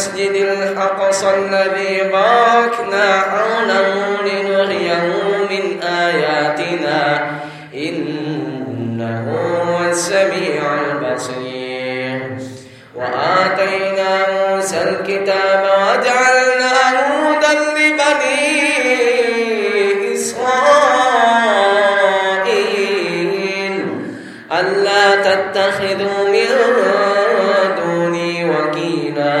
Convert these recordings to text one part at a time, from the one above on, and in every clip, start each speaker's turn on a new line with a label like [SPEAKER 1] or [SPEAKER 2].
[SPEAKER 1] المسجد الأقصى الذي باركنا حوله لنريه من آياتنا. إنه هو السميع البصير. وآتينا موسى الكتاب وجعلناه هدى لبني إسرائيل. ألا تتخذوا من دوني وكيلا.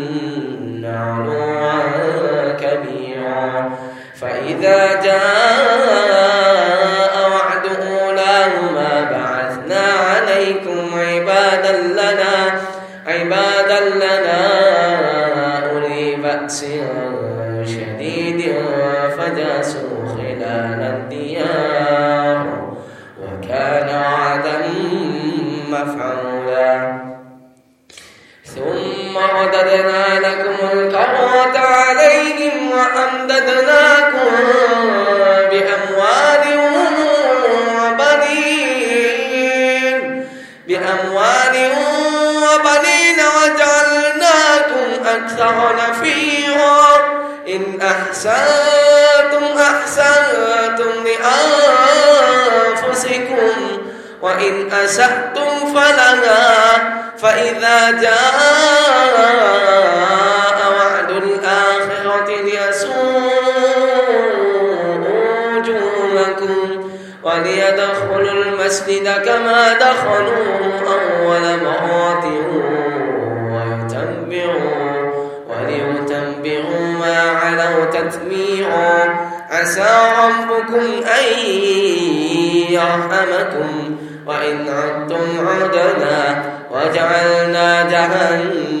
[SPEAKER 1] علوا كبيرا. فإذا جاء بأموال وبنين وجعلناكم أكثر نفيرا. إن أحسنتم أحسنتم لأنفسكم وإن أسأتم فلها فإذا جاء وليدخلوا المسجد كما دخلوه أول مرة ويتبعوا وليتبعوا ما علوا تتبيعا عسى ربكم أن يرحمكم وإن عدتم عدنا وجعلنا جهنم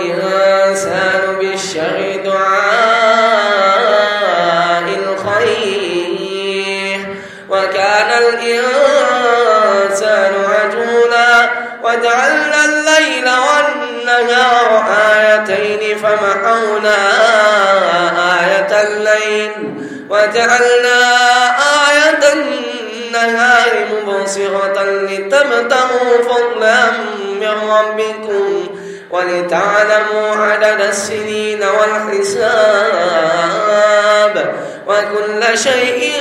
[SPEAKER 1] الليل وجعلنا آية النهار مبصرة لتبتغوا فضلا من ربكم ولتعلموا عدد السنين والحساب. وكل شيء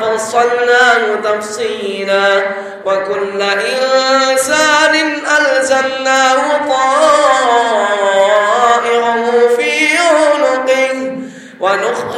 [SPEAKER 1] فصلناه تفصيلا. وكل إنسان ألزمناه طائره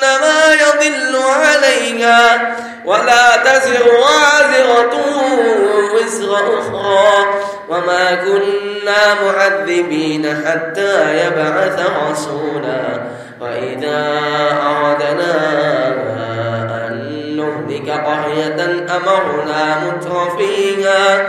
[SPEAKER 1] فإنما يضل عليها ولا تزر وازرة وزر أخرى وما كنا معذبين حتى يبعث رسولا وإذا أردنا أن نهلك قرية أمرنا مترفيها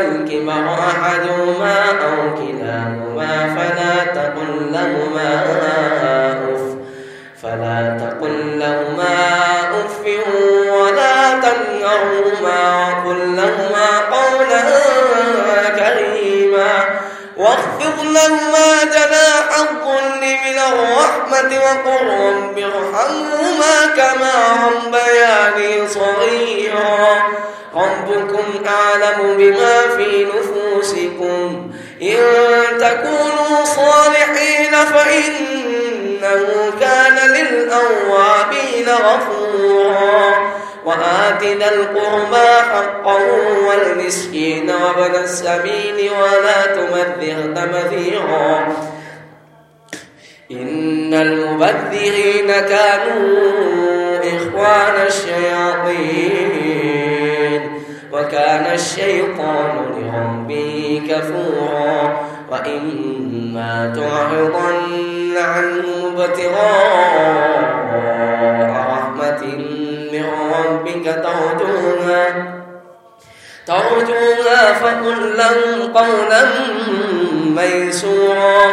[SPEAKER 1] الكبر أحدهما أو كلاهما فلا تقل لهما أف فلا تقل لهما أف ولا تنهرهما وقل لهما قولا كريما واخفض لهما جناح الظل من الرحمة وقل رب ارحمهما كما ربياني صغيرا ربكم أعلم بما في نفوسكم. إن تكونوا صالحين فإنه كان للأوابين غفورا. وآت ذا القربى حقه والمسكين وابن السبيل ولا تبذر تبذيرا. إن المبذرين كانوا إخوان الشياطين. وكان الشيطان لربه كفورا وإما تعرضن عنه ابتغاء رحمة من ربك ترجوها. ترجوها فقل لهم قولا ميسورا.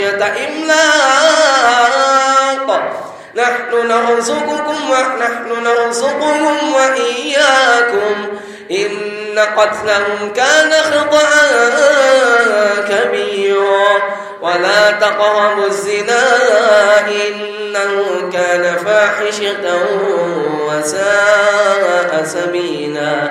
[SPEAKER 1] خشية إملاق. نحن نرزقكم ونحن نرزقهم وإياكم. إن قتلهم كان خطأ كبيرا. ولا تقربوا الزنا إنه كان فاحشة وساء سبيلا.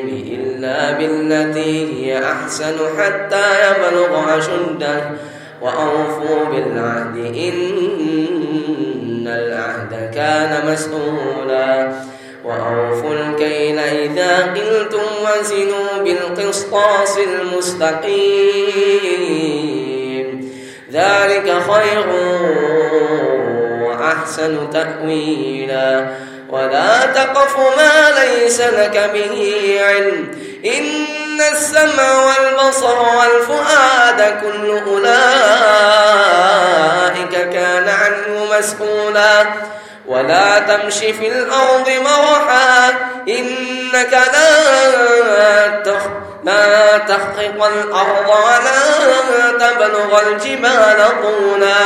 [SPEAKER 1] إلا بالتي هي أحسن حتى يبلغ أشده. وأوفوا بالعهد إن العهد كان مسؤولا. وأوفوا الكيل إذا قلتم وزنوا بالقسطاس المستقيم. ذلك خير وأحسن تأويلا. ولا تقف ما ليس لك به علم. إن السمع والبصر والفؤاد كل أولئك كان عنه مسؤولا. ولا تمش في الأرض مرحا إنك لا لا تخرق الأرض ولا تبلغ الجبال طولا.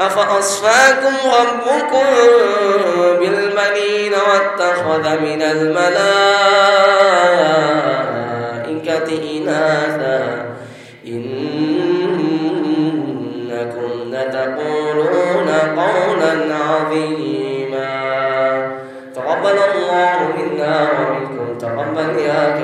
[SPEAKER 1] أفأصفاكم ربكم بالبنين واتخذ من الملائكة إناثا؟ إنكم لتقولون قولا عظيما. تقبل الله منا ومنكم. تقبل يا كريم